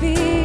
Be.